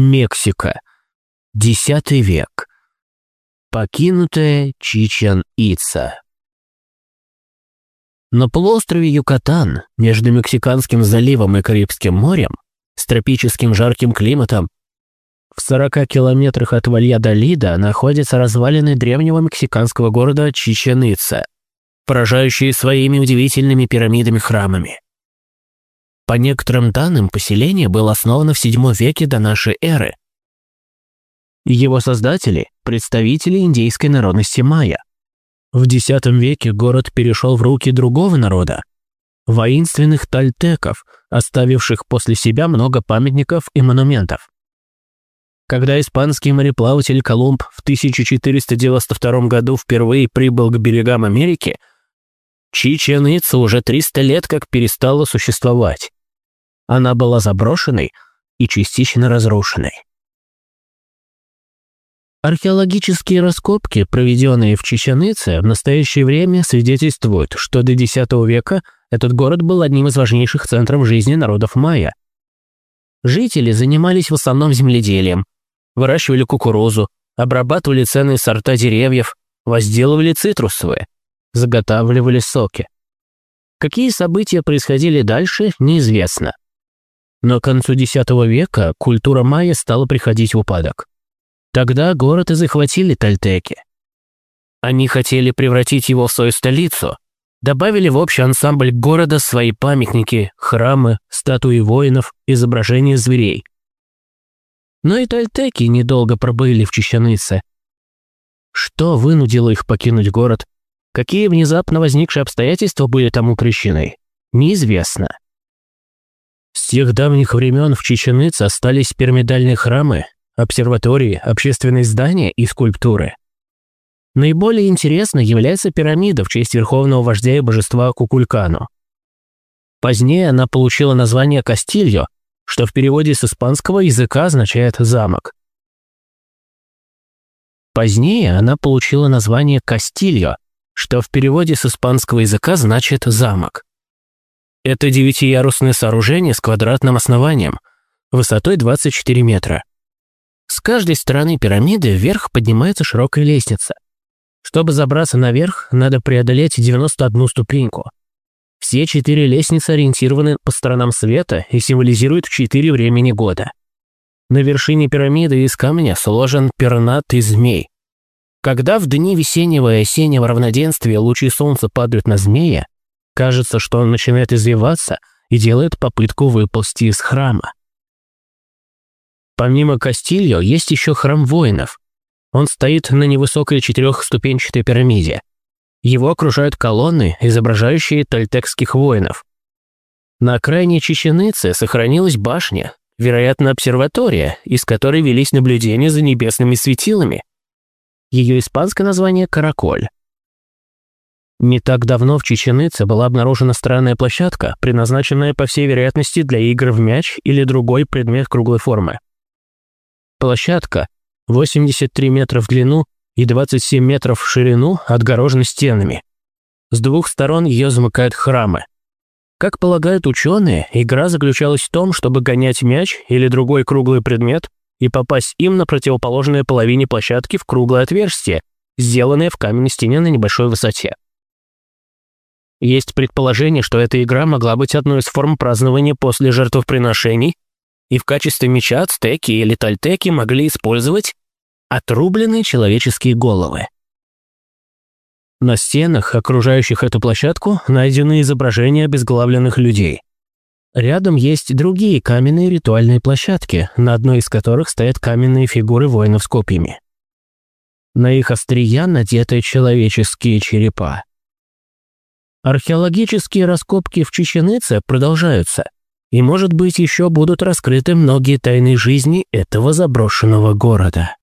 Мексика. Десятый век. Покинутая Чичен-Ица. На полуострове Юкатан, между Мексиканским заливом и Карибским морем, с тропическим жарким климатом, в 40 километрах от Вальядолида находятся развалины древнего мексиканского города Чичен-Ица, поражающие своими удивительными пирамидами-храмами. По некоторым данным, поселение было основано в VII веке до нашей эры. Его создатели – представители индейской народности майя. В X веке город перешел в руки другого народа – воинственных тальтеков, оставивших после себя много памятников и монументов. Когда испанский мореплаватель Колумб в 1492 году впервые прибыл к берегам Америки, Чичен-Ица уже 300 лет как перестала существовать. Она была заброшенной и частично разрушенной. Археологические раскопки, проведенные в Чеченице, в настоящее время свидетельствуют, что до X века этот город был одним из важнейших центров жизни народов майя. Жители занимались в основном земледелием, выращивали кукурузу, обрабатывали ценные сорта деревьев, возделывали цитрусовые, заготавливали соки. Какие события происходили дальше, неизвестно. Но к концу X века культура майя стала приходить в упадок. Тогда город и захватили тальтеки. Они хотели превратить его в свою столицу, добавили в общий ансамбль города свои памятники, храмы, статуи воинов, изображения зверей. Но и тальтеки недолго пробыли в Чеченице. Что вынудило их покинуть город? Какие внезапно возникшие обстоятельства были тому причиной? Неизвестно. С тех давних времен в Чеченице остались пирамидальные храмы, обсерватории, общественные здания и скульптуры. Наиболее интересной является пирамида в честь верховного вождя и божества Кукулькану. Позднее она получила название Кастильо, что в переводе с испанского языка означает «замок». Позднее она получила название Кастильо, что в переводе с испанского языка значит «замок». Это девятиярусное сооружение с квадратным основанием, высотой 24 метра. С каждой стороны пирамиды вверх поднимается широкая лестница. Чтобы забраться наверх, надо преодолеть 91 ступеньку. Все четыре лестницы ориентированы по сторонам света и символизируют четыре времени года. На вершине пирамиды из камня сложен пернатый змей. Когда в дни весеннего и осеннего равноденствия лучи солнца падают на змея, Кажется, что он начинает извиваться и делает попытку выползти из храма. Помимо Кастильо есть еще храм воинов. Он стоит на невысокой четырехступенчатой пирамиде. Его окружают колонны, изображающие тальтекских воинов. На окраине Чеченицы сохранилась башня, вероятно, обсерватория, из которой велись наблюдения за небесными светилами. Ее испанское название – «Караколь». Не так давно в Чеченице была обнаружена странная площадка, предназначенная, по всей вероятности, для игр в мяч или другой предмет круглой формы. Площадка 83 метра в длину и 27 метров в ширину отгорожена стенами. С двух сторон ее замыкают храмы. Как полагают ученые, игра заключалась в том, чтобы гонять мяч или другой круглый предмет и попасть им на противоположной половине площадки в круглое отверстие, сделанное в каменной стене на небольшой высоте. Есть предположение, что эта игра могла быть одной из форм празднования после жертвоприношений, и в качестве меча ацтеки или тальтеки могли использовать отрубленные человеческие головы. На стенах, окружающих эту площадку, найдены изображения обезглавленных людей. Рядом есть другие каменные ритуальные площадки, на одной из которых стоят каменные фигуры воинов с копьями. На их острия надеты человеческие черепа. Археологические раскопки в Чеченице продолжаются, и, может быть, еще будут раскрыты многие тайны жизни этого заброшенного города.